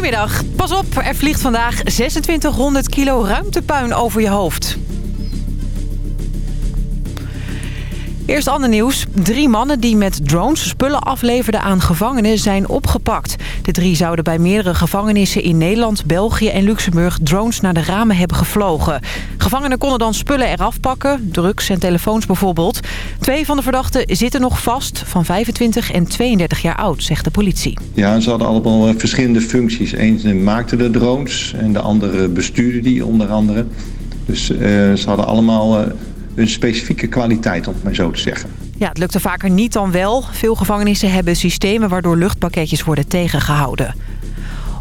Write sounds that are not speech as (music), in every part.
Goedemiddag. Pas op, er vliegt vandaag 2600 kilo ruimtepuin over je hoofd. Eerst ander nieuws. Drie mannen die met drones spullen afleverden aan gevangenen zijn opgepakt. De drie zouden bij meerdere gevangenissen in Nederland, België en Luxemburg drones naar de ramen hebben gevlogen. Gevangenen konden dan spullen eraf pakken, drugs en telefoons bijvoorbeeld. Twee van de verdachten zitten nog vast, van 25 en 32 jaar oud, zegt de politie. Ja, ze hadden allemaal eh, verschillende functies. Eén maakte de drones en de andere bestuurde die onder andere. Dus uh, ze hadden allemaal... Uh, een specifieke kwaliteit, om het maar zo te zeggen. Ja, het lukte vaker niet dan wel. Veel gevangenissen hebben systemen waardoor luchtpakketjes worden tegengehouden.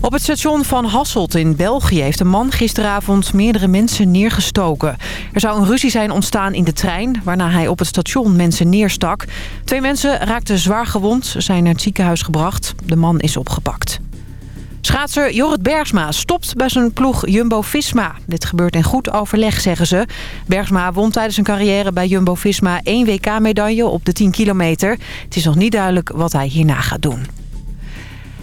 Op het station van Hasselt in België heeft een man gisteravond meerdere mensen neergestoken. Er zou een ruzie zijn ontstaan in de trein, waarna hij op het station mensen neerstak. Twee mensen raakten zwaar gewond, zijn naar het ziekenhuis gebracht. De man is opgepakt. Schaatser Jorrit Bergsma stopt bij zijn ploeg Jumbo-Visma. Dit gebeurt in goed overleg, zeggen ze. Bergsma won tijdens zijn carrière bij Jumbo-Visma één WK-medaille op de 10 kilometer. Het is nog niet duidelijk wat hij hierna gaat doen.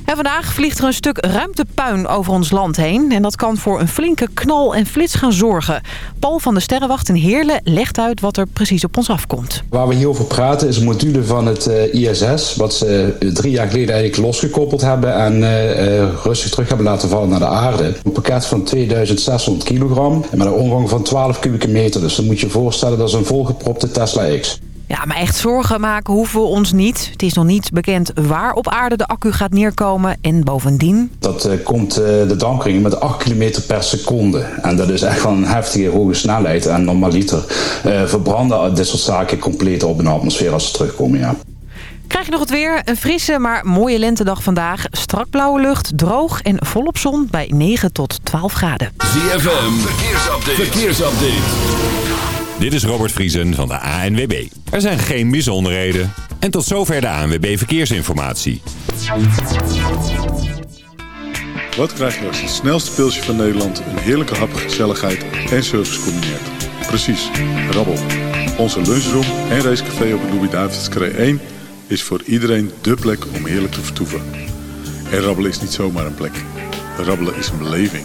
En vandaag vliegt er een stuk ruimtepuin over ons land heen. En dat kan voor een flinke knal en flits gaan zorgen. Paul van de Sterrenwacht in Heerlen legt uit wat er precies op ons afkomt. Waar we hier over praten is een module van het uh, ISS... wat ze drie jaar geleden eigenlijk losgekoppeld hebben... en uh, rustig terug hebben laten vallen naar de aarde. Een pakket van 2600 kilogram met een omvang van 12 kubieke meter. Dus dan moet je je voorstellen dat is een volgepropte Tesla X. Ja, maar echt zorgen maken hoeven we ons niet. Het is nog niet bekend waar op aarde de accu gaat neerkomen. En bovendien... Dat uh, komt uh, de dampkring met 8 km per seconde. En dat is echt wel een heftige hoge snelheid. En normaliter uh, verbranden dit soort zaken compleet op een atmosfeer als ze terugkomen, ja. Krijg je nog het weer? Een frisse, maar mooie lentedag vandaag. Strak blauwe lucht, droog en volop zon bij 9 tot 12 graden. ZFM, verkeersupdate. verkeersupdate. Dit is Robert Vriesen van de ANWB. Er zijn geen bijzonderheden. En tot zover de ANWB Verkeersinformatie. Wat krijg je als het snelste pilsje van Nederland... een heerlijke hap, gezelligheid en service combineert? Precies, rabbel. Onze lunchroom en racecafé op de Louis-David's 1... is voor iedereen dé plek om heerlijk te vertoeven. En rabbelen is niet zomaar een plek. Rabbelen is een beleving.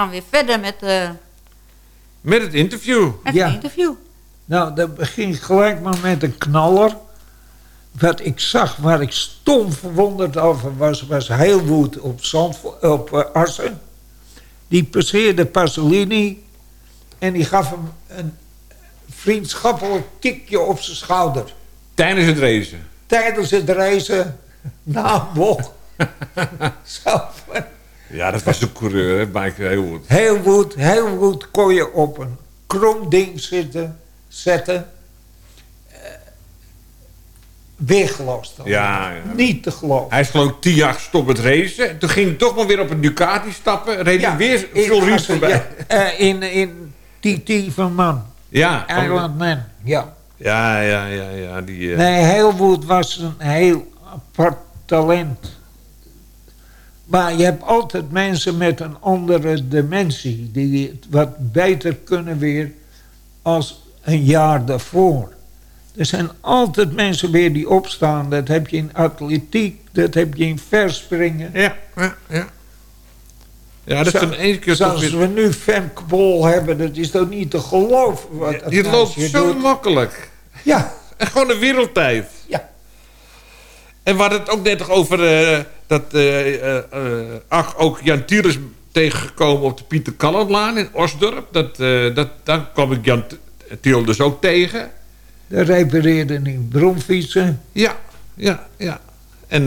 Gaan weer verder met, uh, met het interview. Met ja. het interview. Nou, dat begin gelijk maar met een knaller. Wat ik zag, waar ik stom verwonderd over was, was Heelwood op, Zand, op uh, Assen. Die passeerde Pasolini en die gaf hem een vriendschappelijk tikje op zijn schouder. Tijdens het racen? Tijdens het racen. (laughs) Nou, bocht. (laughs) Zo. Ja, dat was de coureur, hè, Mike Heelwood. Heelwood, Heelwood kon je op een krom ding zitten, zetten. Uh, weergelost. Ja, ja, Niet te geloven. Hij is geloof tien jaar gestopt met racen. Toen ging hij toch maar weer op een Ducati stappen. Reed hij weer veel Ries voorbij. Ja, uh, in, in TT van Man. Ja. Island Man, ja. Ja, ja, ja. ja die, uh... Nee, Heelwood was een heel apart talent. Maar je hebt altijd mensen met een andere dimensie... die het wat beter kunnen weer als een jaar daarvoor. Er zijn altijd mensen weer die opstaan. Dat heb je in atletiek, dat heb je in verspringen. Ja, ja, ja. Ja, dat is een één keer Zoals weer... we nu Femke Bol hebben, dat is toch niet te geloven. Wat ja, die loopt zo doet. makkelijk. Ja. En gewoon de wereldtijd. Ja. En we hadden het ook net over uh, dat uh, uh, ach, ook Jan Tielers tegengekomen op de Pieter Kallenlaan in Osdorp. Dat, dat, daar kwam ik Jan Tiel dus ook tegen. Daar repareerde in bromfietsen. Ja, ja, ja. En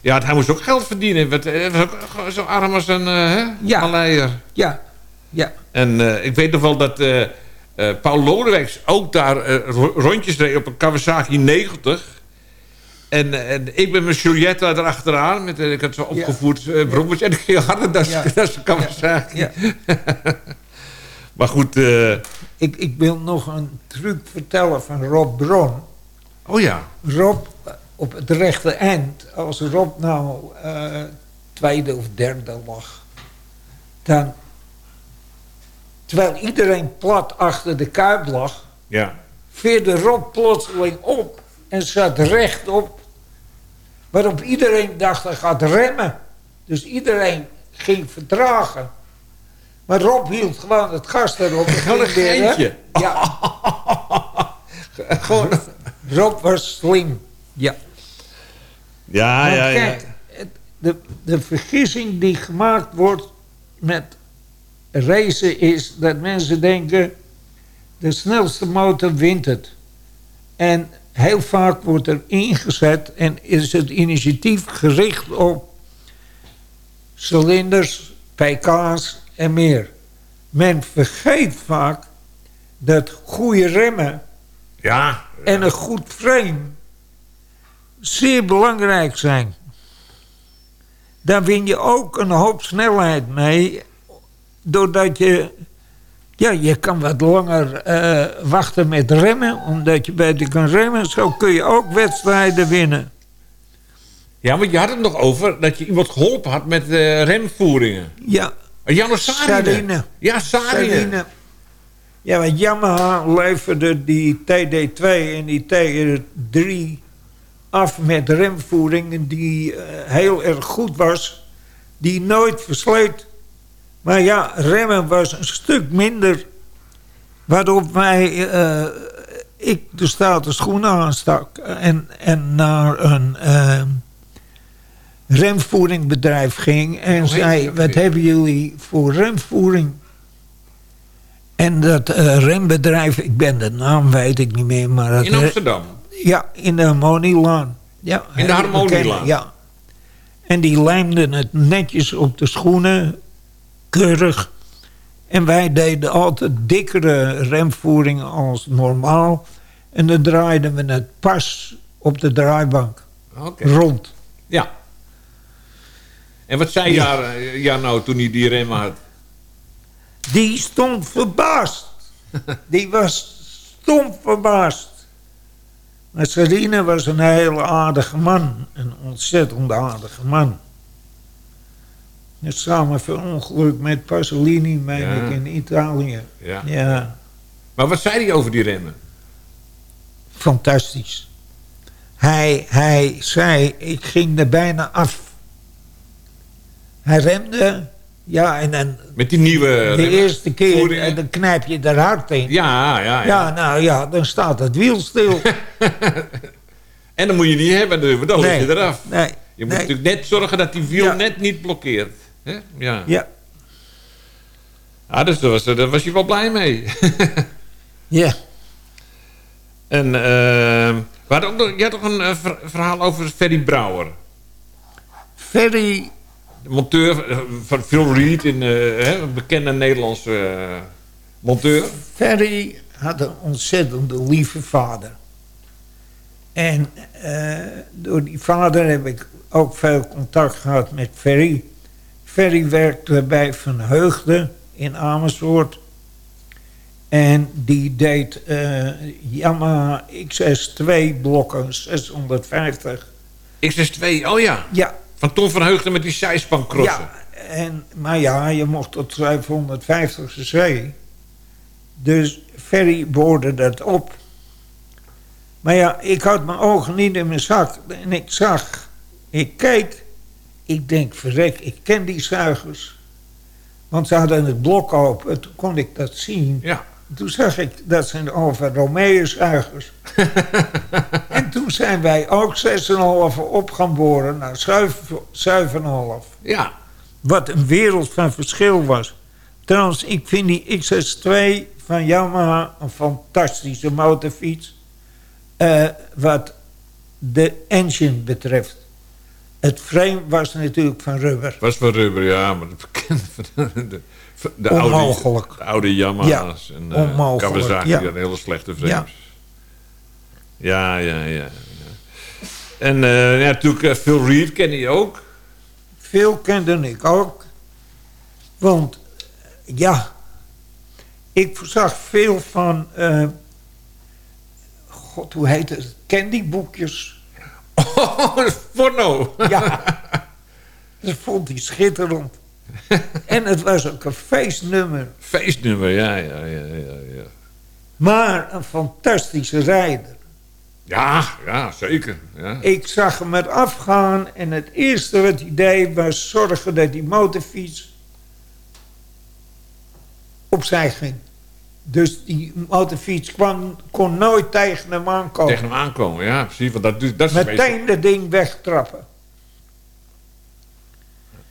ja, hij moest ook geld verdienen. Hij was ook zo arm als een uh, ja. Maleier. Ja, ja. En ik weet nog wel dat Paul Lodewijks ook daar rondjes reed op een Kawasaki 90... En, en ik ben met Juliette erachteraan. Met, ik had zo opgevoerd ja. uh, brommetje. En ik ging harder dan ja. (laughs) dat kan ja. ja. (laughs) maar goed. Uh, ik, ik wil nog een truc vertellen van Rob Bron. Oh ja. Rob, op het rechte eind. Als Rob nou uh, tweede of derde lag. Dan... Terwijl iedereen plat achter de kuip lag. Ja. Veerde Rob plotseling op. En zat rechtop Waarop iedereen dacht, hij gaat remmen. Dus iedereen ging vertragen. Maar Rob hield gewoon het gas erop. (laughs) Gewoon een geintje. Ja. (laughs) gewoon, Rob was slim. Ja. Ja, maar ja, kijk, ja. De, de vergissing die gemaakt wordt met racen is dat mensen denken... de snelste motor wint het. En heel vaak wordt er ingezet en is het initiatief gericht op cilinders, pk's en meer. Men vergeet vaak dat goede remmen ja, en een goed frame zeer belangrijk zijn. Daar win je ook een hoop snelheid mee, doordat je ja, je kan wat langer uh, wachten met remmen, omdat je beter kan remmen. Zo kun je ook wedstrijden winnen. Ja, want je had het nog over dat je iemand geholpen had met uh, remvoeringen. Ja. Janne Sarine. Ja, Sarine. Ja, want Yamaha leverde die TD2 en die TR3 af met remvoeringen die uh, heel erg goed was. Die nooit versleet. Maar ja, remmen was een stuk minder. Waarop wij, uh, ik de stoute schoenen aanstak. En, en naar een uh, remvoeringbedrijf ging. En zei, wat hebben jullie voor remvoering? En dat uh, rembedrijf, ik ben de naam weet ik niet meer. Maar dat in Amsterdam? Ja, in de Harmonielaan. Ja, in de Harmonielaan? Ja. En die lijmden het netjes op de schoenen keurig. En wij deden altijd dikkere remvoeringen als normaal. En dan draaiden we het pas op de draaibank. Okay. Rond. Ja. En wat zei ja. Jan nou toen hij die remmen had? Die stond verbaasd. die was stom verbaasd. Maar Celine was een hele aardige man. Een ontzettend aardige man. Het samen verongeluk met Pasolini, meen ja. ik, in Italië. Ja. ja. Maar wat zei hij over die remmen? Fantastisch. Hij, hij zei, ik ging er bijna af. Hij remde Ja, en dan Met die nieuwe... de remmen. eerste keer en dan knijp je er hard in. Ja, ja, ja, Ja, nou ja, dan staat het wiel stil. (laughs) En dan moet je niet hebben, dan dan lig Nee. je eraf. Nee, Je moet nee. natuurlijk net zorgen dat die wiel Ja. net niet blokkeert. Hè? Ja. Ja, Ah, dus daar was, daar was je wel blij mee. (laughs) ja. en uh, we hadden ook nog, je had toch een eh, ver- verhaal over Ferry Brouwer. Ferry, De monteur eh, van Phil Reed, in, eh, hè, een bekende Nederlandse monteur. Ferry had een ontzettend lieve vader. En door die vader heb ik ook veel contact gehad met Ferry. Ferry werkte bij Van Heugden in Amersfoort. En die deed eh, Yamaha XS2 blokken 650. XS2, oh ja. Ja, Van Tom van Heugden met die zijspan crossen. ja en, maar ja, je mocht tot 550 cc. Dus Ferry boorde dat op. Maar ja, ik had mijn ogen niet in mijn zak. En ik zag, ik keek. Ik denk, verrek, ik ken die zuigers. Want ze hadden het blok open, toen kon ik dat zien. Ja. Toen zag ik, dat zijn over Romeo zuigers. (laughs) en toen zijn wij ook 6,5 op gaan boren naar 7,5. Ja. Wat een wereld van verschil was. Trouwens, ik vind die XS2 van Yamaha een fantastische motorfiets. eh, wat de engine betreft. Het frame was natuurlijk van rubber. Was van rubber, ja, maar het bekende van (laughs) de, de, oude, de oude Yamaha's en uh, onmogelijk, Kawasaki, ja. hadden hele slechte frames. Ja, ja, ja. En eh, ja, natuurlijk eh, Phil Reed ken je ook. Veel kende ik ook. Want, ja, ik zag veel van... God, hoe heet het? Candyboekjes. Oh, porno. Ja, dat vond hij schitterend. en het was ook een feestnummer. Feestnummer, ja, ja, ja, ja. Ja, Maar een fantastische rijder. ja, ja zeker. Ja. Ik zag hem er afgaan en het eerste wat hij deed was zorgen dat die motorfiets opzij ging. Dus die motorfiets kwam, kon nooit tegen hem aankomen. Tegen hem aankomen, ja, precies. Want dat, is Meteen dat ding wegtrappen.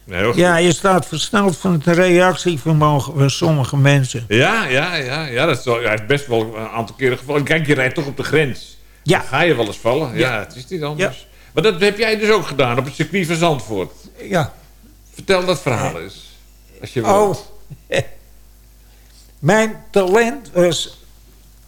Nee. Ja, je staat versneld van het reactievermogen van sommige mensen. Ja, ja, ja, ja, dat is, wel, ja, het best wel een aantal keren gevallen. Kijk, je rijdt toch op de grens. Ja. Dan ga je wel eens vallen. Ja, Ja. het is niet anders. Maar dat heb jij dus ook gedaan op het circuit van Zandvoort. Ja. Vertel dat verhaal eens. Als je Oh. wilt. (laughs) mijn talent was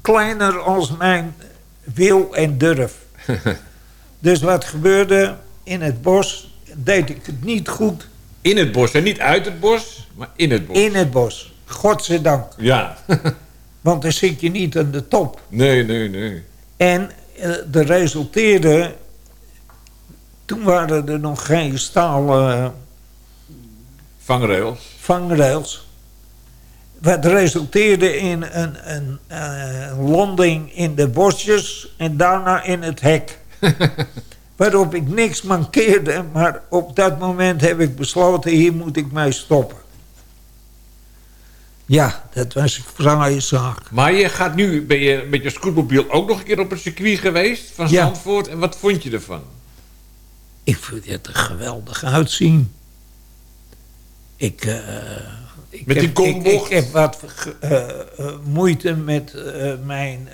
kleiner als mijn wil en durf. (laughs) dus wat gebeurde in het bos, deed ik het niet goed In het bos. En niet uit het bos, maar in het bos. in het bos. Godzijdank. Ja. (laughs) Want dan zit je niet aan de top. nee, nee, nee. En eh, er resulteerde... Toen waren er nog geen stalen Vangrails. vangrails. Wat resulteerde in een, een, landing in de bosjes en daarna in het hek. (laughs) Waarop ik niks mankeerde, maar op dat moment heb ik besloten, hier moet ik mee stoppen. Ja, dat was een fraaie zaak. Maar je gaat nu, ben je met je scootmobiel ook nog een keer op het circuit geweest van Ja. Zandvoort. En wat vond je ervan? Ik vind het er geweldig uitzien. Ik, eh, ik, Met die heb, ik, ik heb wat eh, eh, moeite met mijn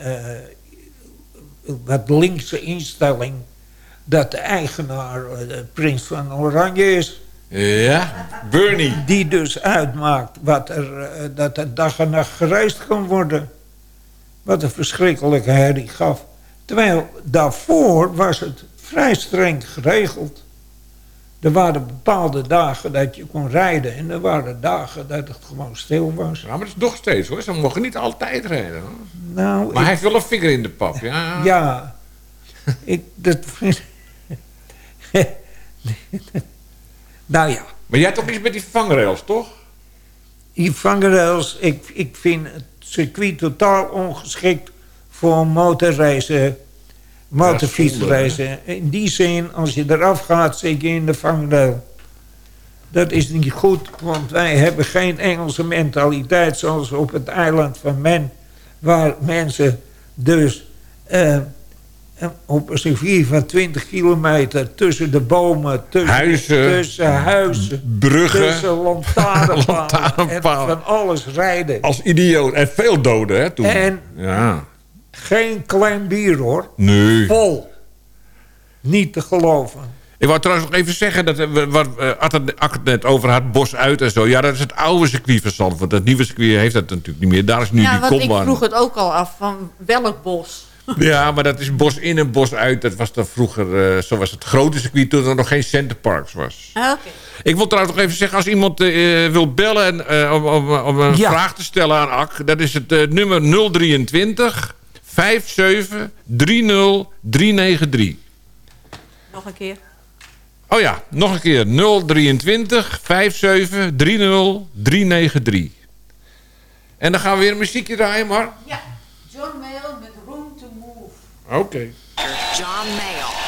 wat linkse instelling... dat de eigenaar de prins van Oranje is. Ja, Bernie. Die dus uitmaakt wat er, dat er dag en nacht gereisd kan worden. Wat een verschrikkelijke herrie gaf. Terwijl daarvoor was het vrij streng geregeld. Er waren bepaalde dagen dat je kon rijden. En er waren dagen dat het gewoon stil was. Ja, maar dat is nog steeds hoor. Ze mogen niet altijd rijden. Hoor. Nou, Maar ik- hij heeft wel een vinger in de pap. Ja. ja. ik, dat vind... (laughs) nou ja. Maar jij hebt toch iets met die vangrails, toch? Die vangrails, ik, ik vind het circuit totaal ongeschikt voor motorreizen, motorfietsreizen. In die zin, als je eraf gaat, zit je in de vangrail. Dat is niet goed, want wij hebben geen Engelse mentaliteit... zoals op het eiland van Men... waar mensen dus uh, op een circuit van 20 kilometer... tussen de bomen, tussen huizen, tussen, huizen, bruggen, tussen lantaarnpalen... (laughs) en van alles rijden. Als idioot. En veel doden, hè, toen. En ja. Geen klein bier, hoor. Nee. Vol. Niet te geloven. Ik wou trouwens nog even zeggen, dat, wat Ad het net over had, Bos uit en zo. Ja, dat is het oude circuit van Zandvoort. Dat nieuwe circuit heeft dat natuurlijk niet meer. Daar is nu ja, die want kopbaan. ik vroeg het ook al af, van welk bos? Ja, maar dat is bos in en bos uit. Dat was dan vroeger, uh, zo was het grote circuit toen er nog geen centerparks was. Ah, Oké. Ik wil trouwens nog even zeggen, als iemand uh, wil bellen en, uh, om, om, om, een Ja. vraag te stellen aan Ak, dat is het nummer 023 57 30 393. Nog een keer. Oh ja, nog een keer. 023 57 30 393. En dan gaan we weer een muziekje draaien, maar... Ja, John Mayle met Room to Move. Oké. John Mayle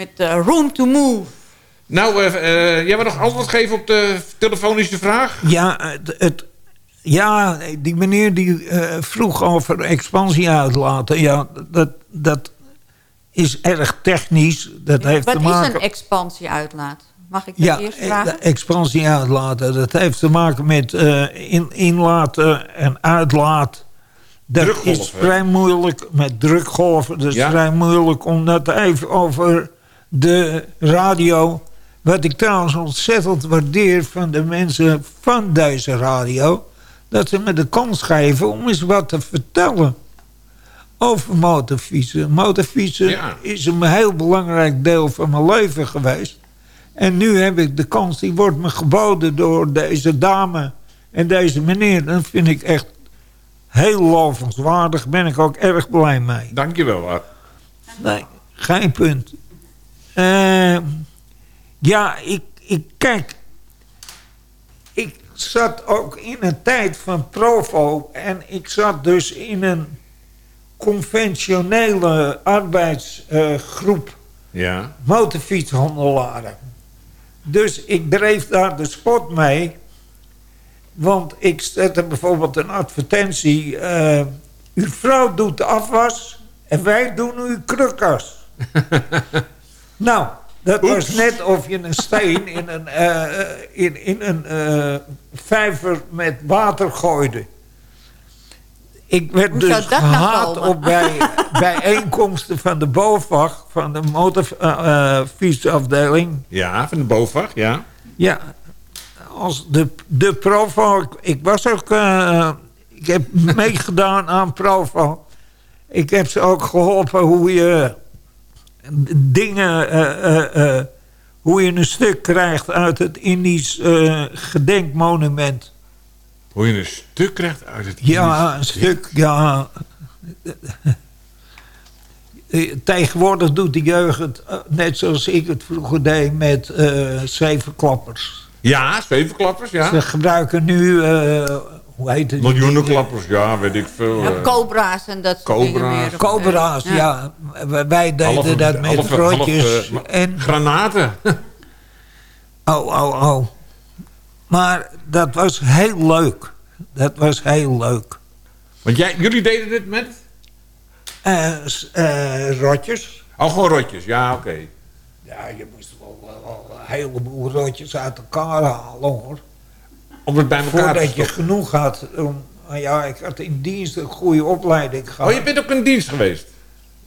Met eh, Room to Move. Nou, eh, eh, jij wil nog antwoord geven op de telefonische vraag? Ja, het, het- ja die meneer die eh, vroeg over expansie uitlaten. Ja, dat, dat is erg technisch. Dat heeft Wat te is maken... een expansie uitlaat? Mag ik dat Ja, eerst vragen? de expansie uitlaten. Dat heeft te maken met eh, in, inlaten en uitlaat. Dat is vrij moeilijk met drukgolven. Dat is Ja. vrij moeilijk om dat even over de radio... Wat ik trouwens ontzettend waardeer van de mensen van deze radio... dat ze me de kans geven om eens wat te vertellen over motorfietsen. Motorfietsen Ja. is een heel belangrijk deel van mijn leven geweest. En nu heb ik de kans, die wordt me geboden door deze dame en deze meneer. Dat vind ik echt heel lovenswaardig. Ben ik ook erg blij mee. Dankjewel, Art. Nee, geen punt. Eh, ja, ik, ik kijk. Ik zat ook in een tijd van Provo. En ik zat dus in een conventionele arbeidsgroep Ja. motorfietshandelaren. Dus ik dreef daar de sport mee. Want ik zette bijvoorbeeld een advertentie. eh, uw vrouw doet de afwas en wij doen uw krukas. (laughs) nou, dat was net of je een steen in een, eh, eh, in, in een eh, vijver met water gooide. Ik werd Hoe dus nou gehaat op bij (laughs) bijeenkomsten van de BOVAG, van de motorfietsafdeling. Ja, van de BOVAG, ja. Ja, als de, de Provo. Ik, ik was ook. eh, ik heb (laughs) meegedaan aan Provo. Ik heb ze ook geholpen hoe je dingen. eh, eh, eh, hoe je een stuk krijgt uit het Indisch gedenkmonument. Hoe je een stuk krijgt uit het Ja, een Indisch. stuk, ja. Tegenwoordig doet de jeugd, net zoals ik het vroeger deed, met zevenklappers. Ja, zevenklappers, ja. Ze gebruiken nu, hoe heet het? Miljoenen klappers, ja, weet ik veel. Ja, eh. cobra's en dat soort dingen Cobra's. meer. Cobra's, ja. Wij- Wij deden Halve- dat met halve- rotjes halve, eh, en... Granaten. (laughs) Oh, oh, oh. Maar dat was heel leuk. Dat was heel leuk. Want jij, jullie deden dit met? Eh, eh, rotjes. Oh, gewoon rotjes, ja, oké. Ja, je moest wel, wel- wel een heleboel rotjes uit elkaar halen, hoor. Om het bij elkaar te Voordat je stoppen. genoeg had. Om, ja, ik had in dienst een goede opleiding gehad. Oh, je bent ook in dienst geweest?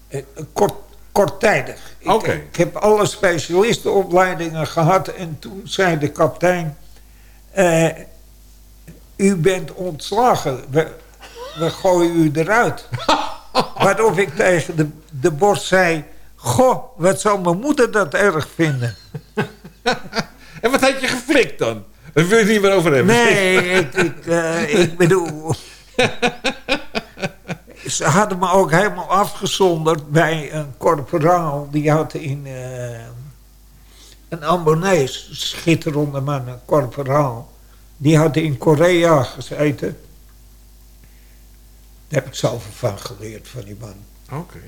Eh, Kort, korttijdig. Ik, Oké. ik heb alle specialistenopleidingen gehad. En toen zei de kapitein... eh, u bent ontslagen. We, we gooien u eruit. (laughs) Waarop ik tegen de, de borst zei... Goh, wat zou mijn moeder dat erg vinden? (laughs) En wat had je geflikt dan? Daar wil je het niet meer over hebben. Nee, ik, ik, eh, ik bedoel... Ze hadden me ook helemaal afgezonderd bij een corporaal. Die had in eh, een Ambonees, schitterende man, een corporaal. Die had in Korea gezeten. Daar heb ik zoveel van geleerd van die man. Oké.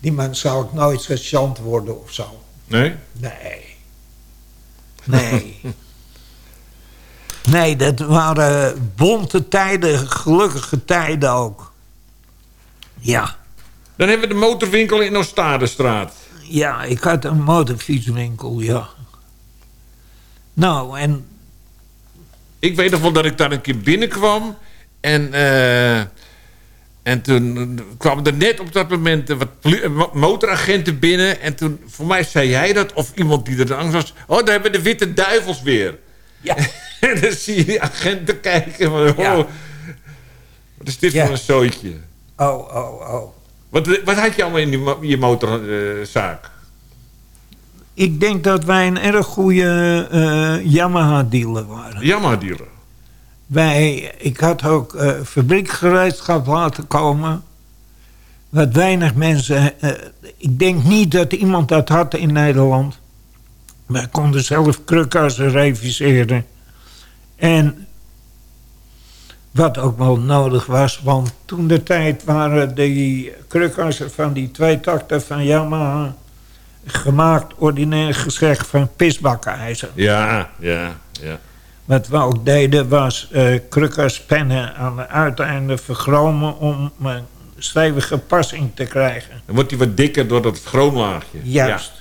Die man zou ik nooit sergeant worden of zo. Nee? Nee. Nee. (laughs) Nee, dat waren bonte tijden, gelukkige tijden ook. Ja. Dan hebben we de motorwinkel in Oostadestraat. Ja, ik had een motorfietswinkel, ja. Nou, en Ik weet nog wel dat ik daar een keer binnenkwam. En, eh, en toen kwamen er net op dat moment wat eh, mo- motoragenten binnen. En toen, voor mij zei jij dat, of iemand die er langs was. Oh, daar hebben we de witte duivels weer. Ja. (laughs) en (laughs) dan zie je die agenten kijken. Van, oh. Wat is dit voor een zootje? oh, oh, oh. Wat, wat had je allemaal in die, je motorzaak? Ik denk dat wij een erg goede eh, Yamaha-dealer waren. Yamaha-dealer. Wij, ik had ook eh, fabriekgereedschap laten komen. Wat weinig mensen... eh, ik denk niet dat iemand dat had in Nederland. Wij konden zelf krukassen reviseren. En wat ook wel nodig was... want toen de tijd waren die krukassen van die twee takten van Yamaha... gemaakt, ordinair gezegd, van pisbakkenijzer. Ja, ja, ja. Wat we ook deden was eh krukkers, pennen aan de uiteinden vergromen om een stevige passing te krijgen. Dan wordt hij wat dikker door dat chroomlaagje. Juist.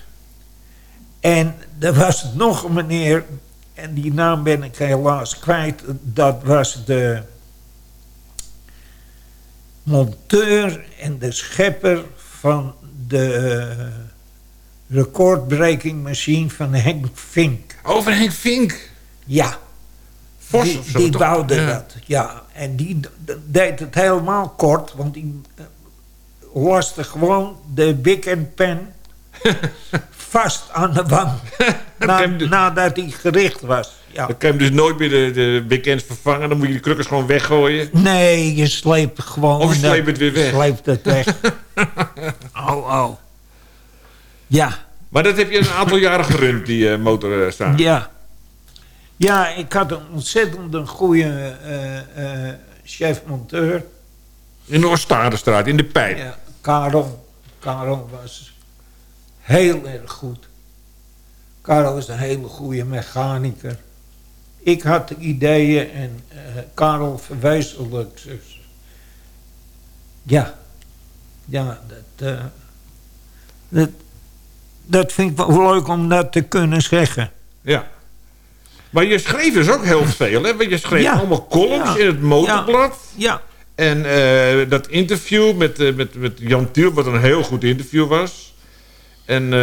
En er was nog een meneer, en die naam ben ik helaas kwijt. Dat was de monteur en de schepper van de eh, recordbreaking machine van Henk Vink. Over Henk Vink? Ja. Vos die, of zo, die bouwde Ja. dat, ja. En die deed het helemaal kort, want die eh, loste gewoon de Bic en pen (laughs) vast aan de wang. (laughs) Na- nadat hij gericht was. Ja. Dan kan je hem dus nooit meer de, de vervangen. Dan moet je die krukkers gewoon weggooien. Nee, je sleept gewoon... Of je sleept het weer weg. sleept het weg. (laughs) oh, oh. Ja. Maar dat heb je een aantal jaren gerund, die eh motorzaak. Ja. Ja, ik had een ontzettend goede eh, eh, chef-monteur. In de Oostadestraat, in de pijp. Ja, Karel. Karel was heel erg goed. Karel is een hele goede mechanieker. Ik had de ideeën en eh, Karel verwezenlijkt ze. Ja. Ja, dat, eh, dat, dat vind ik wel leuk om dat te kunnen zeggen. Ja. Maar je schreef dus ook heel veel, hè? Want je schreef Ja. allemaal columns Ja. in het motorblad. Ja. En eh, dat interview met, met, met Jan Tiel, wat een heel goed interview was. En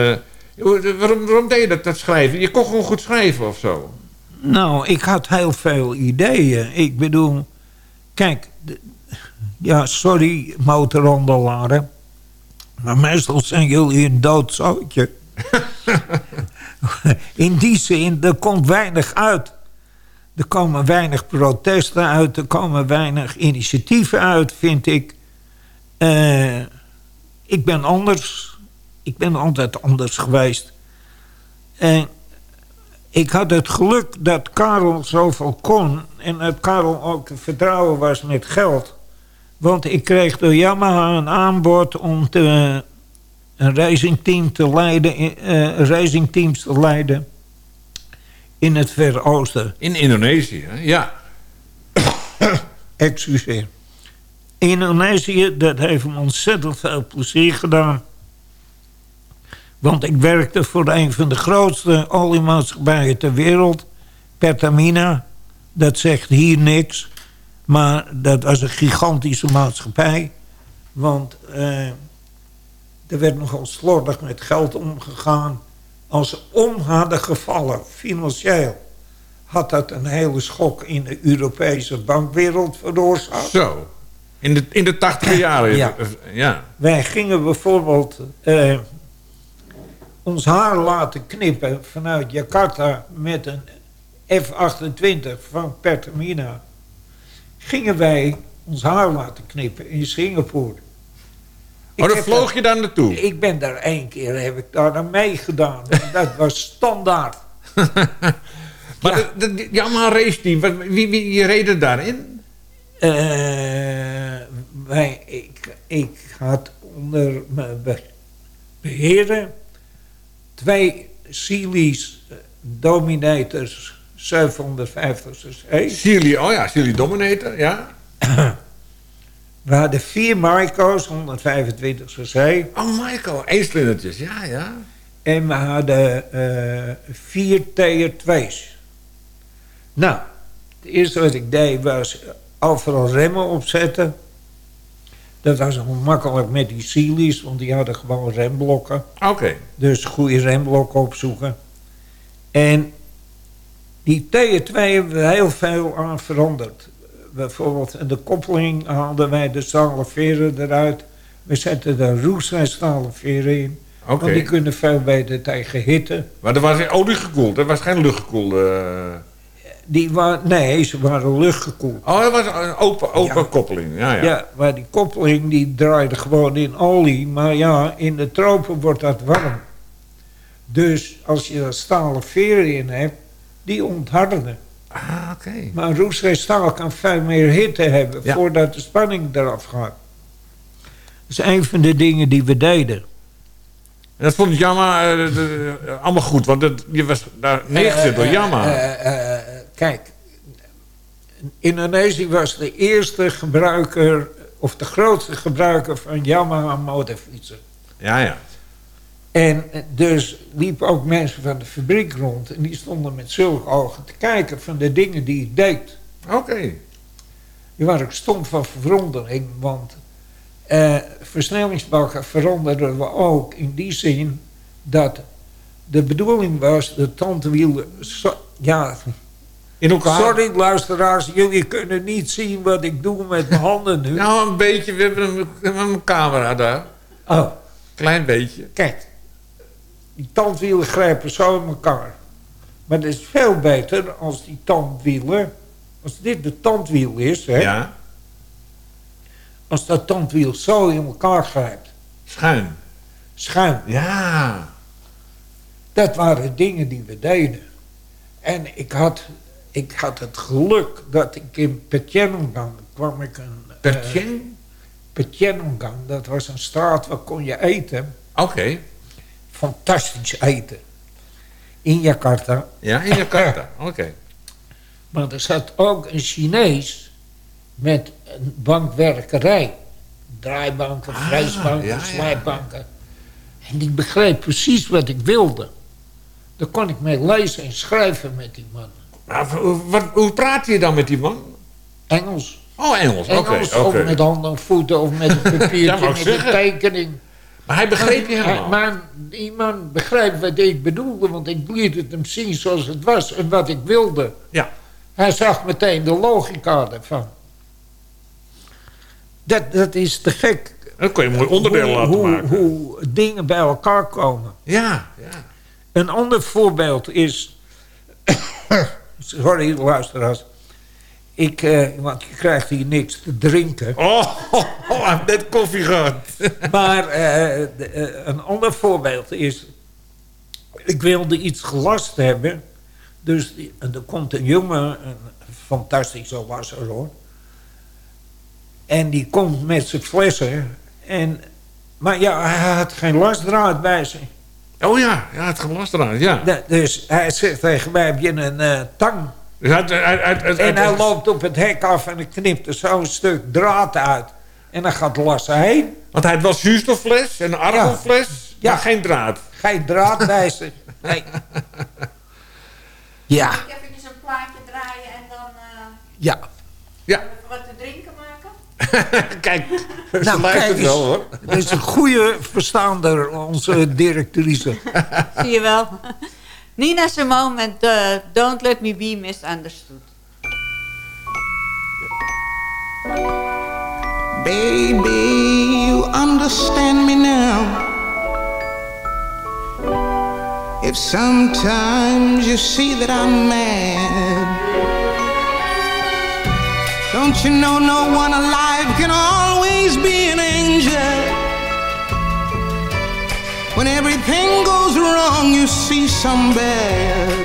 waarom, waarom deed je dat, dat schrijven? Je kon gewoon goed schrijven of zo. Nou, ik had heel veel ideeën. Ik bedoel, kijk, ja, sorry motorhandelaren, maar meestal zijn jullie een doodzootje. (laughs) In die zin, er komt weinig uit. Er komen weinig protesten uit, er komen weinig initiatieven uit, vind ik. Eh, ik ben anders. Ik ben altijd anders geweest. En ik had het geluk dat Karel zoveel kon... en dat Karel ook te vertrouwen was met geld. Want ik kreeg door Yamaha een aanbod om te, een racingteam te leiden... eh, racingteams te leiden in het Verre Oosten. In Indonesië, hè? ja. Excuseer. Indonesië, dat heeft me ontzettend veel plezier gedaan. Want ik werkte voor een van de grootste oliemaatschappijen ter wereld. Pertamina. Dat zegt hier niks. Maar dat was een gigantische maatschappij. Want eh, er werd nogal slordig met geld omgegaan. Als ze om hadden gevallen, financieel... had dat een hele schok in de Europese bankwereld veroorzaakt. Zo. In de, in de tachtige jaren. Ja. ja. Wij gingen bijvoorbeeld eh, ons haar laten knippen vanuit Jakarta met een F-28 van Pertamina. Gingen wij ons haar laten knippen in Singapore. Oh, daar heb vloog je daar naartoe? Ik ben daar één keer, heb ik daar aan meegedaan. (laughs) dat was standaard. (laughs) Maar de, de, de Yamaha race team, wie, wie, er daarin? Eh, wij, ik, ik had onder mijn be- beheren twee Sealy's eh, Dominators 750 cc. Sealy, oh ja, Sealy Dominator, ja. We hadden vier Maiko's 125 cc. Oh, Michael, eencilindertjes, ja, ja. En we hadden eh, vier TR2's. Nou, het eerste wat ik deed was overal remmen opzetten. Dat was makkelijk met die Sealy's, want die hadden gewoon remblokken. Oké. Dus goede remblokken opzoeken. En die TR2 hebben we heel veel aan veranderd. Bijvoorbeeld de koppeling haalden wij de stalen veren eruit. We zetten er roestvrij stalen veren in. Want die kunnen veel beter tegen hitte. Maar er was olie gekoeld, er was geen luchtgekoelde... eh. Die waren, nee, ze waren luchtgekoeld. Oh, dat was een open, open Ja. koppeling, ja, ja. Ja, maar die koppeling die draaide gewoon in olie. Maar ja, in de tropen wordt dat warm. Dus als je er stalen veren in hebt, die ontharden. Ah, oké. Maar roestvrij staal kan veel meer hitte hebben Ja. voordat de spanning eraf gaat. Dat is een van de dingen die we deden. En dat vond Jamma eh, de- de- allemaal goed, want het, je was daar neergezet door Eh, Jamma. eh, eh, eh, kijk, Indonesië was de eerste gebruiker... of de grootste gebruiker van Yamaha motorfietsen. ja, ja. En dus liepen ook mensen van de fabriek rond... en die stonden met zulke ogen te kijken van de dingen die ik deed. Oké. Die waren ook stom van verwondering, want... eh versnellingsbakken veranderden we ook in die zin... dat de bedoeling was de tandwielen... zo- ja, In elkaar. Sorry luisteraars, jullie kunnen niet zien wat ik doe met mijn handen nu. Nou, een beetje. We hebben een, we hebben een camera daar. Oh, Klein beetje. kijk. Die tandwielen grijpen zo in elkaar. Maar het is veel beter als die tandwielen... Als dit de tandwiel is, hè. Ja. Als dat tandwiel zo in elkaar grijpt. Schuin. Schuin. Ja. Dat waren dingen die we deden. En ik had, ik had het geluk dat ik in Petjenongang kwam ik een... eh? Petjenongang, dat was een straat waar kon je eten. Oké. Fantastisch eten. In Jakarta. Ja, in Jakarta. (laughs) Oké. Maar er zat ook een Chinees met een bankwerkerij. Draaibanken, Ah, vrijsbanken, ja, ja, slijpbanken. En die begreep precies wat ik wilde. Daar kon ik mee lezen en schrijven met die man. Wat, hoe praat je dan met die man? Engels. Oh, Engels. Oké. Engels, oké. of met handen en voeten, of met een (laughs) papiertje, met een tekening. Maar hij begreep je helemaal. Maar die man begreep wat ik bedoelde, want ik liet het hem zien zoals het was en wat ik wilde. Ja. Hij zag meteen de logica ervan. Dat, dat is te gek. Dan kun je mooi onderdeel laten hoe, maken. Hoe dingen bij elkaar komen. Ja, ja. Een ander voorbeeld is... Sorry, luisteraars. Ik, eh, want je krijgt hier niks te drinken. Oh, (laughs) oh, oh, net koffie gehad. (laughs) Maar eh, de- eh, een ander voorbeeld is... Ik wilde iets gelast hebben. Dus er komt een jongen, een fantastische lasser hoor. En die komt met zijn flessen. En, maar ja, hij had geen lasdraad bij zich. Oh ja, ja het gelast eraan, ja. Dus hij zegt tegen mij, heb je een eh, tang? Dus hij, hij, hij, hij- En hij- hij loopt op het hek af en hij knipt er zo'n stuk draad uit. En dan gaat lassen heen. Want hij had wel zuurstoffles en een argolfles, Ja. maar geen draad. Geen draad bij zich. Nee. Ja, Eventjes een plaatje draaien en dan eh, ja. Ja, even wat te drinken maken. (laughs) kijk, ze Nou, kijk eens. wel hoor. Dat is een goede verstaander, onze (laughs) directrice. Zie je wel. Nina Simone met eh, Don't Let Me Be Misunderstood. Baby, you understand me now. If sometimes you see that I'm mad, don't you know no one alive can always be an angel? When everything goes wrong, you see some bad.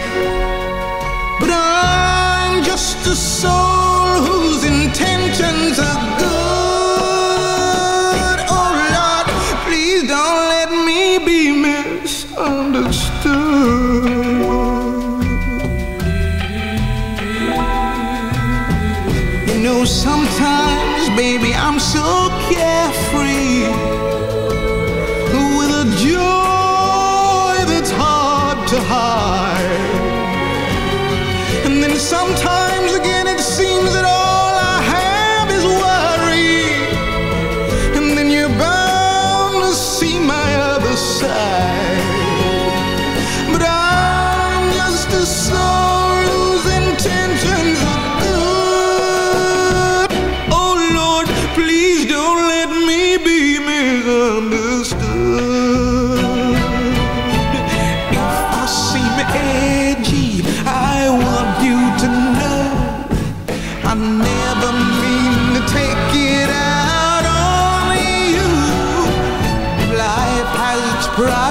But I'm just a soul whose intentions are good. Oh Lord, please don't let me be misunderstood. Baby,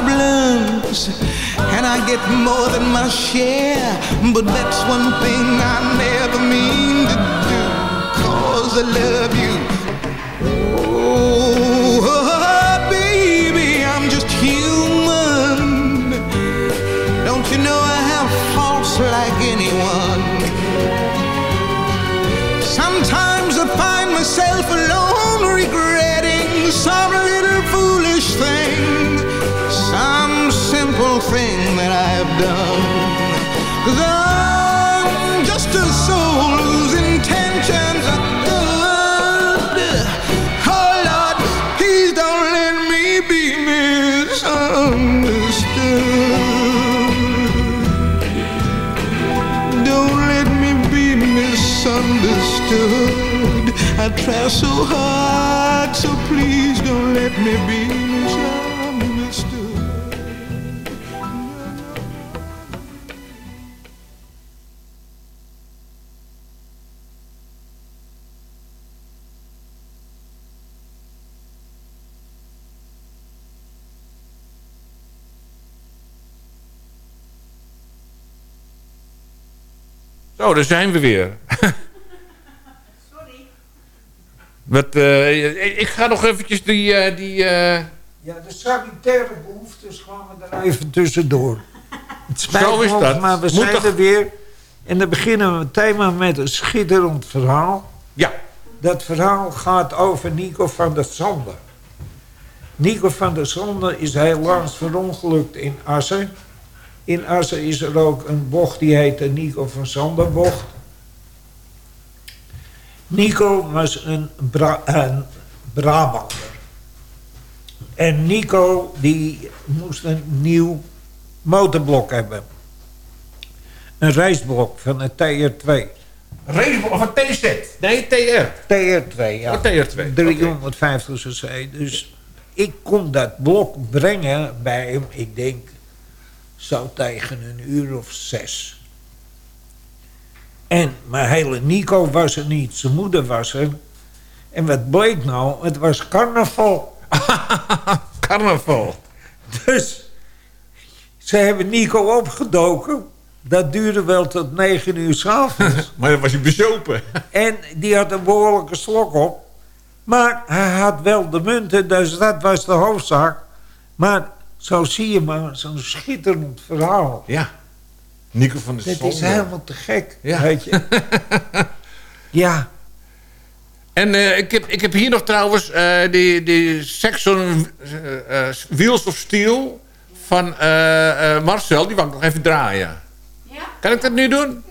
problems, and I get more than my share. But that's one thing I never mean to do, cause I love you. Oh, try so hard, so please don't let me be. Zo, daar zijn we weer. Sorry. Wat, eh, ik ga nog eventjes die... eh, die eh, Ja, de sanitaire behoeftes gaan we er even tussendoor. Het spijt Zo is dat. maar we Moet zijn toch- er weer. En dan beginnen we meteen maar met een schitterend verhaal. Ja. Dat verhaal gaat over Nico van der Sande. Nico van der Sande is helaas verongelukt in Assen. In Assen is er ook een bocht die heet de Nico van Sander bocht. Nico was een, Bra een Brabander. En Nico die moest een nieuw motorblok hebben. Een reisblok van de TR2. Race of een TZ? Nee, TR. TR2, ja. Oh, TR2, 350 cc. Dus ik kon dat blok brengen bij hem, ik denk, zo tegen een uur of zes. En mijn hele Nico was er niet, zijn moeder was er. En wat bleek nou? Het was carnaval. (laughs) carnaval. Dus ze hebben Nico opgedoken. Dat duurde wel tot negen uur s'avonds. (laughs) maar dan was hij bezopen. (laughs) En die had een behoorlijke slok op. Maar hij had wel de munten, dus dat was de hoofdzaak. Maar zo zie je maar, zo'n schitterend verhaal. Ja. Nico van der Dit Zolder. is helemaal te gek, Ja. weet je. (laughs) ja. En eh, ik, heb, ik heb hier nog trouwens eh, die, die Saxon eh, Wheels of Steel van eh, eh, Marcel. Die wou ik nog even draaien. Ja? Kan ik dat nu doen?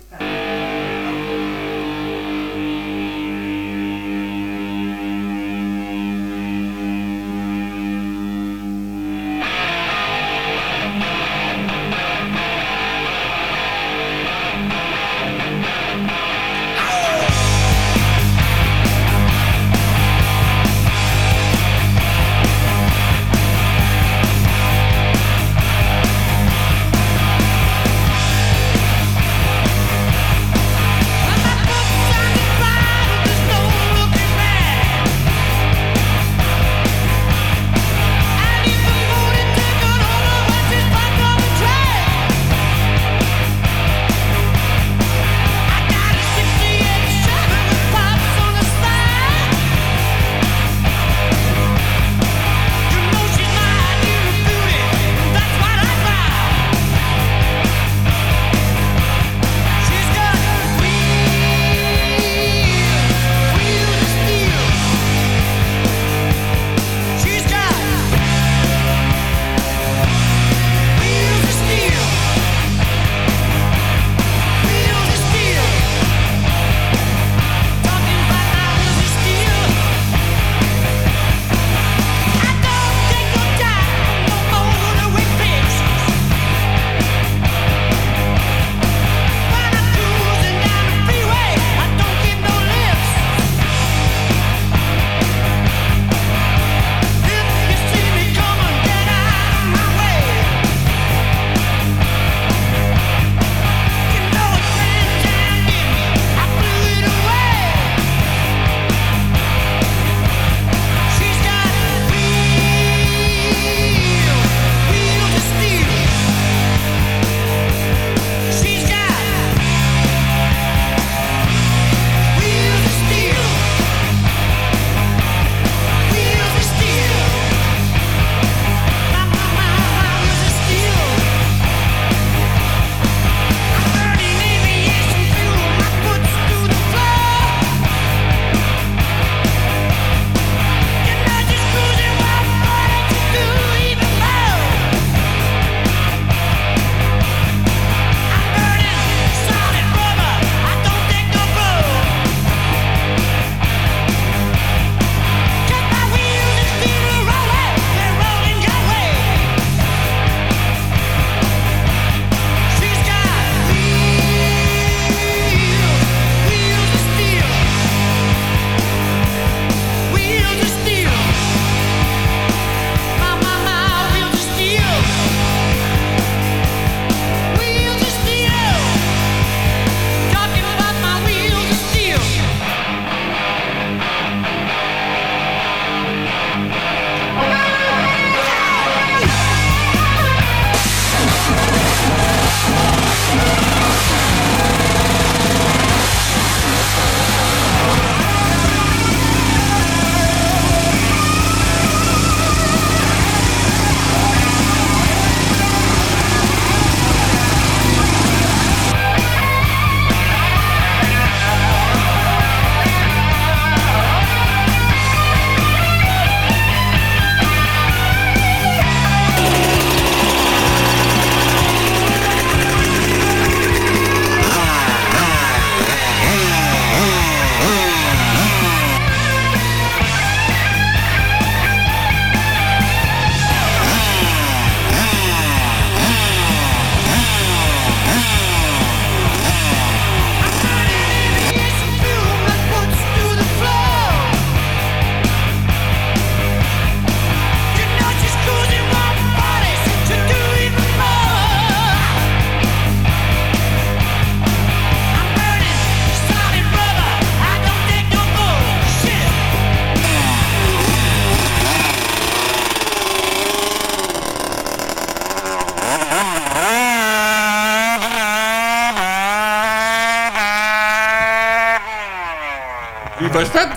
Wie was dat?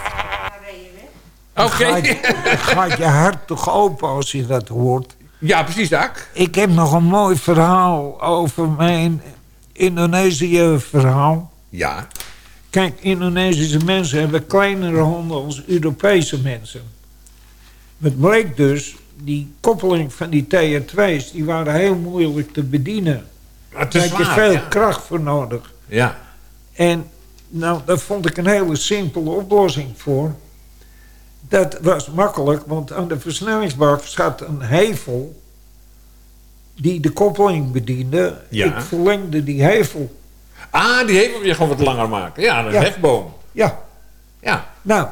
Oké. Gaat, gaat je hart toch open als je dat hoort? Ja, precies, Dak. Ik heb nog een mooi verhaal over mijn Indonesië-verhaal. Ja. Kijk, Indonesische mensen hebben kleinere honden als Europese mensen. Het bleek dus, die koppeling van die TR2's... die waren heel moeilijk te bedienen. Daar heb je veel ja. kracht voor nodig. Ja. En nou, daar vond ik een hele simpele oplossing voor. Dat was makkelijk, want aan de versnellingsbak zat een hevel... die de koppeling bediende. Ja. Ik verlengde die hevel. Ah, die heeft je gewoon wat langer maken. Ja, een Ja. hefboom. Ja. Ja. Nou,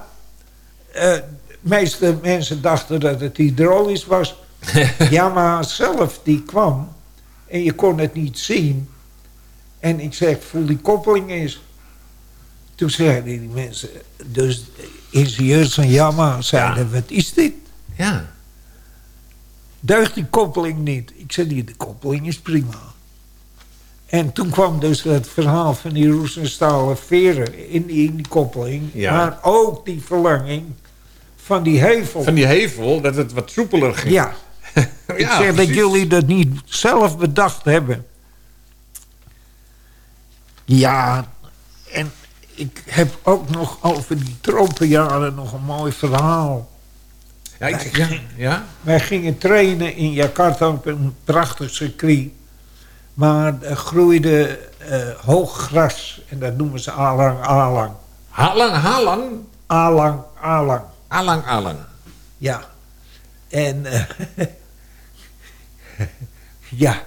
eh, de meeste mensen dachten dat het hydraulisch was. (laughs) Yamaha zelf, die kwam en je kon het niet zien. En ik zeg, voel die koppeling eens. Toen zeiden die mensen, dus ingenieurs van Yamaha zeiden, wat is dit? Ja. Deugt die koppeling niet? Ik zei, die, de koppeling is prima. En toen kwam dus het verhaal van die roestenstalen veren in die, in die koppeling. Ja. Maar ook die verlenging van die hevel. Van die hevel, dat het wat soepeler ging. Ja. (laughs) Ik zeg dat jullie dat niet zelf bedacht hebben. Ja, ik heb ook nog over die tropenjaren nog een mooi verhaal. Ja, ik, ja, ja. Wij gingen trainen in Jakarta op een prachtig circuit. Maar er groeide eh, hoog gras. En dat noemen ze alang alang. Halang, halang? Alang alang. Alang, alang. Ja. En... eh, (laughs) ja.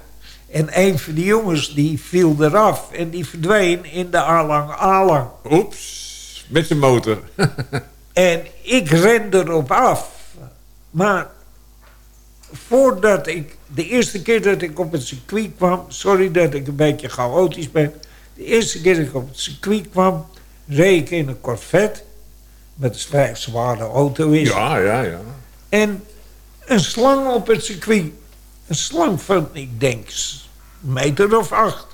En een van die jongens die viel eraf. En die verdween in de alang alang. Oeps. Met zijn motor. (laughs) En ik ren erop af. Maar voordat ik... De eerste keer dat ik op het circuit kwam... Sorry dat ik een beetje chaotisch ben. De eerste keer dat ik op het circuit kwam... reed ik in een Corvette. Met een vrij zware auto is. ja, ja, ja. En een slang op het circuit. Een slang van, ik denk, meter of acht.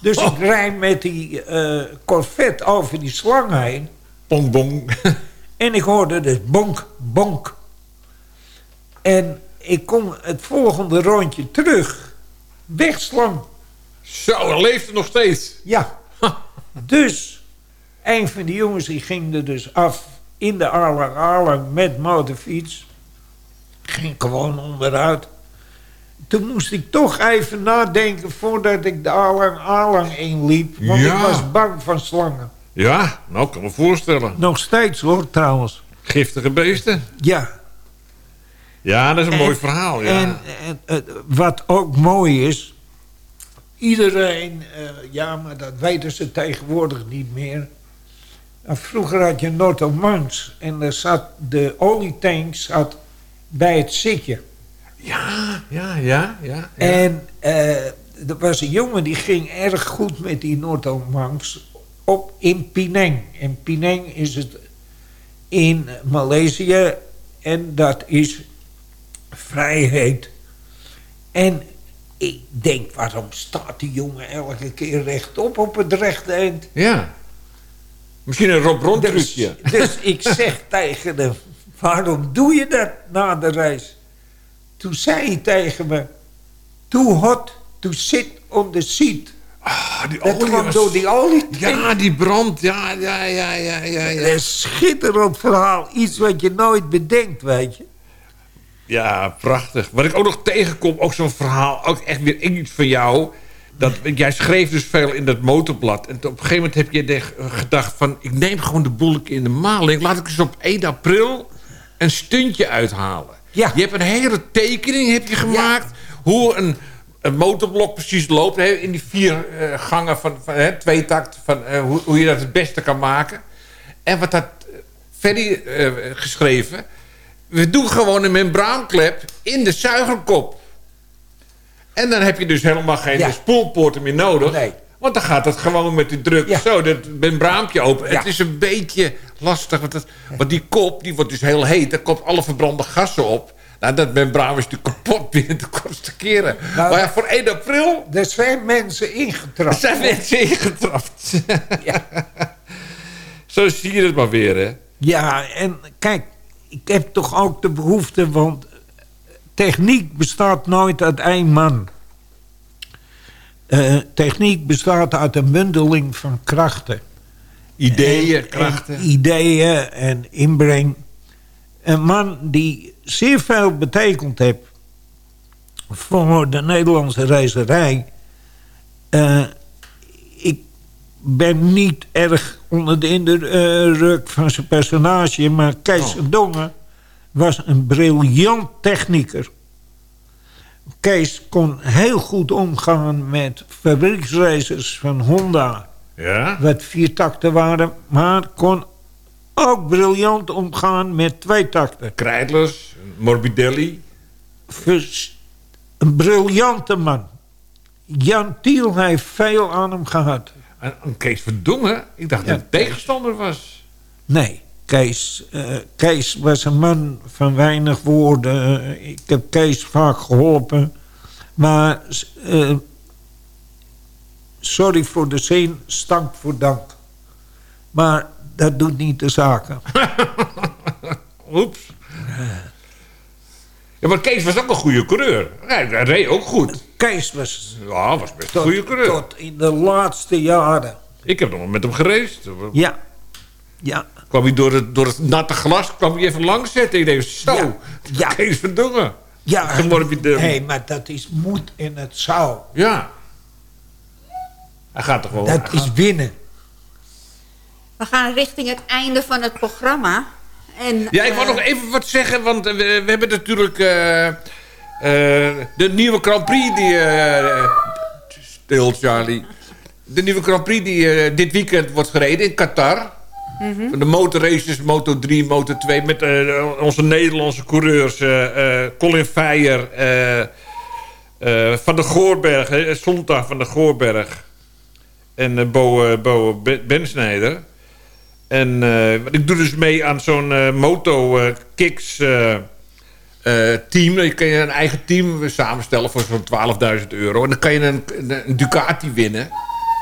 Dus ik rijd met die eh, Corvette over die slang heen. Bong, bong. En ik hoorde dus bonk, bonk. En ik kom het volgende rondje terug. Wegslang. Zo, hij leeft er nog steeds. Ja. Dus, een van die jongens die ging er dus af in de Arlang Arlang met motorfiets. Ging gewoon onderuit. Toen moest ik toch even nadenken voordat ik de Arlang Arlang inliep. Want Ja. ik was bang van slangen. Ja, nou, kan me voorstellen. Nog steeds hoor, trouwens. Giftige beesten. Ja. Ja, dat is een En- mooi verhaal, ja. En, en, eh, wat ook mooi is... Iedereen, eh, ja, maar dat weten ze tegenwoordig niet meer. Nou, vroeger had je Norton Manx en daar zat de olietank zat bij het zitje. Ja, ja, ja, ja. En eh, er was een jongen die ging erg goed met die Norton Manx op in Penang. En Penang is het in Maleisië en dat is vrij heet. En ik denk, waarom staat die jongen elke keer rechtop op het rechte eind? Ja. Misschien een Rob Rond Dus, dus ik zeg (laughs) tegen hem, waarom doe je dat na de reis? Toen zei hij tegen me, too hot to sit on the seat. Ah, die Dat olie kwam was- door die olie. Ja, die brand. Ja, ja, ja, ja, ja. Een schitterend verhaal. Iets wat je nooit bedenkt, weet je. ja prachtig. Wat ik ook nog tegenkom, ook zo'n verhaal, ook echt weer iets van jou. Dat, jij schreef dus veel in dat motorblad. En op een gegeven moment heb je gedacht van... ik neem gewoon de boel in de maling. Laat ik eens op 1 april een stuntje uithalen. Ja. Je hebt een hele tekening heb je gemaakt... hoe een, een motorblok precies loopt. Hè, in die vier eh, gangen van, van hè, twee takt. Van, eh, hoe, hoe je dat het beste kan maken. En wat had eh, Ferry geschreven... we doen gewoon een membraanklep in de zuigerkop. En dan heb je dus helemaal geen Ja. spoelpoorten meer nodig. Nee. Want dan gaat het gewoon met die druk Ja. zo, dat membraampje open. Ja. Het is een beetje lastig, want, dat, want die kop die wordt dus heel heet. Daar komt alle verbrande gassen op. Nou, dat membraan is natuurlijk kapot (laughs) binnen de kortste keren. Nou, maar ja, voor 1 april Er zijn mensen er ingetrapt. zijn mensen ingetrapt. (laughs) Ja. Zo (laughs) Zo zie je het maar weer, hè? Ja, en kijk, ik heb toch ook de behoefte, want techniek bestaat nooit uit één man. Eh, techniek bestaat uit een bundeling van krachten. Ideeën, En- krachten. en ideeën en inbreng. Een man die zeer veel betekend heeft voor de Nederlandse reiserij. Eh, ik ben niet erg onder de indruk van zijn personage... maar Kees Oh. Dongen was een briljant technieker. Kees kon heel goed omgaan met fabrieksracers van Honda... Ja? wat viertakten waren... maar kon ook briljant omgaan met tweetakten. Kreidlers, Morbidelli. Vers- een briljante man. Jan Tiel heeft veel aan hem gehad. En, Kees Verdongen, ik dacht Ja, dat het tegenstander was. Nee, Kees, eh, Kees was een man van weinig woorden. Ik heb Kees vaak geholpen. Maar, eh, sorry voor de zin, stank voor dank. Maar dat doet niet de zaken. (laughs) Oeps. Ja, maar Kees was ook een goede coureur. Hij, reed ook goed. Kees was Ja, was best een goede coureur. tot in de laatste jaren. Ik heb nog met hem gereisd. Ja, ja. Kwam hij door het, door het natte glas, kwam hij even langs zetten. Ik denk, zo, Ja, ja. Kees Verdongen. Ja, hey, maar dat is moed in het zou. Ja. Hij gaat toch wel... Dat is gaat- winnen. We gaan richting het einde van het programma. En, Ja, ik wou eh, nog even wat zeggen, want we, we hebben natuurlijk eh, eh, de nieuwe Grand Prix die... eh, stil, Charlie. De nieuwe Grand Prix die dit weekend wordt gereden in Qatar. Mhm. De motorraces, Moto 3, Moto 2... met eh, onze Nederlandse coureurs. eh, eh, Colin Feijer, Van der Goorberg, Sonta van der Goorberg... en Bo, Bo Be- Bensnijder... En ik doe dus mee aan zo'n eh, Moto eh, Kicks team. Je kan je een eigen team samenstellen voor zo'n 12.000 euro. En dan kan je een Ducati winnen.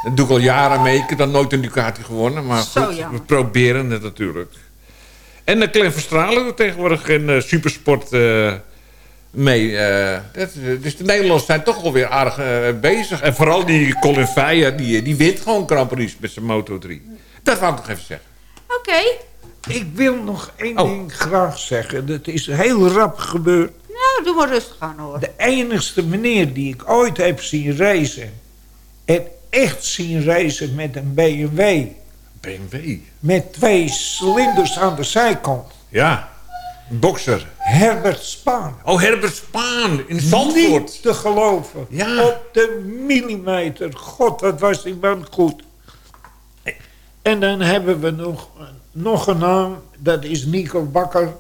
Dat doe ik al jaren mee. Ik heb dan nooit een Ducati gewonnen. Maar Zo goed, we proberen het natuurlijk. En de Clem Verstralen doet tegenwoordig in eh, supersport eh, mee. eh. dat, eh, dus de Nederlanders zijn toch alweer aardig eh, bezig. En vooral die Colin Feijer, die, die wint gewoon Grand Prix met zijn Moto 3. Dat wou ik nog even zeggen. Oké. Ik wil nog één Oh. ding graag zeggen. Dat is heel rap gebeurd. Nou, doe maar rustig aan hoor. De enigste meneer die ik ooit heb zien racen... en echt zien racen met een BMW... BMW. met twee cilinders aan de zijkant... Ja, een bokser. Herbert Spaan. Oh, Herbert Spaan in Zandvoort. Niet te geloven. Ja. Op de millimeter. God, wat was die man goed. En dan hebben we nog, nog een naam. Dat is Nico Bakker.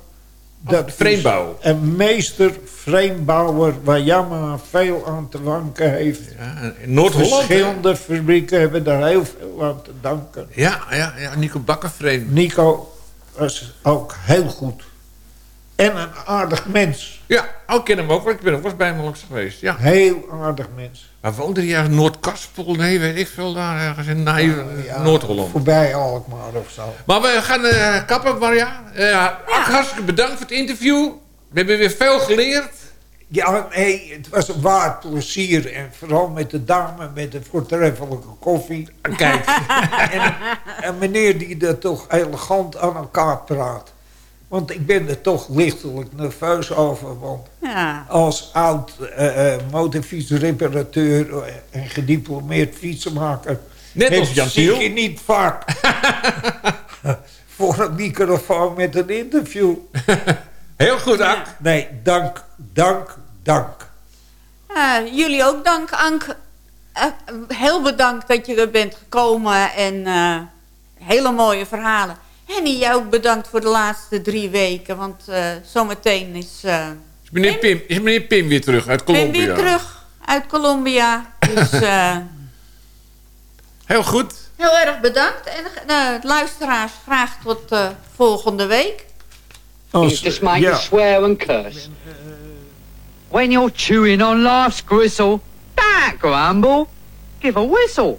Dat framebouw. Een meester framebouwer waar Yamaha veel aan te danken heeft. Ja, Noord-Holland. Verschillende fabrieken hebben daar heel veel aan te danken. Ja, ja, ja, Nico Bakkerframe. Nico was ook heel goed. En een aardig mens. Ja, ik ken hem ook. wel. Ik ben ook wel eens bij hem langs geweest. Ja. Heel aardig mens. Maar woonde hij ergens Noord-Kaspel? Nee, weet ik veel. Daar ergens in Ja, Noord-Holland. Voorbij Alkmaar of zo. Maar we gaan eh, kappen, Maria. Eh, Hartstikke bedankt voor het interview. We hebben weer veel geleerd. Ja, nee, het was een waar plezier. En vooral met de dame met de voortreffelijke koffie. Kijk. (laughs) en een meneer die er toch elegant aan elkaar praat. Want ik ben er toch lichtelijk nerveus over. Want Ja. als oud eh eh, motorfietsreparateur en gediplomeerd fietsenmaker... Net als Jan Tiel. je niet vaak (laughs) voor een microfoon met een interview. Heel goed, Ak. Nee, dank, dank, dank. Eh, jullie ook dank, Ank. Eh, heel bedankt dat je er bent gekomen en eh, hele mooie verhalen. Henny, jij ook bedankt voor de laatste drie weken, want eh, zometeen is eh Is meneer Pim, is meneer Pim weer terug uit Ben Colombia? weer terug uit Colombia. Dus (laughs) eh, Heel goed. heel erg bedankt. En luisteraars, graag tot volgende week. Als- You just make ja. you swear and curse. When you're chewing on life's gristle, don't grumble. Give a whistle.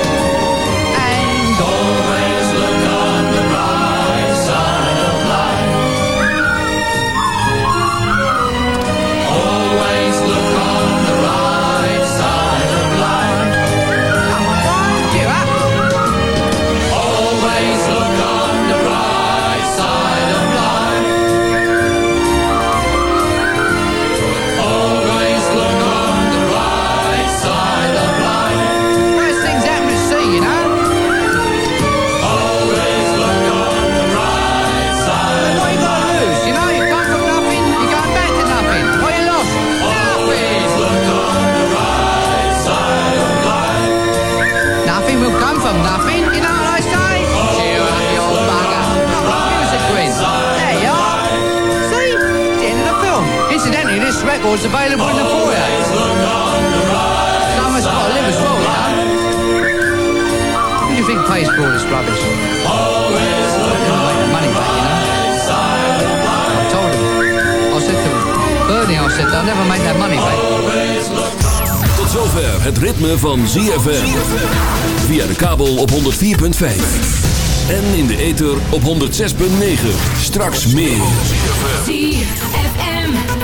Record's available in the foyer. Someone's got to live as well, you know. Who do you think pays for all? Always look on money back, you know. I told him. I said to him, Bernie, I said, they'll never make that money back. Tot zover het ritme van ZFM. Via de kabel op 104.5. En in de ether op 106.9. Straks meer.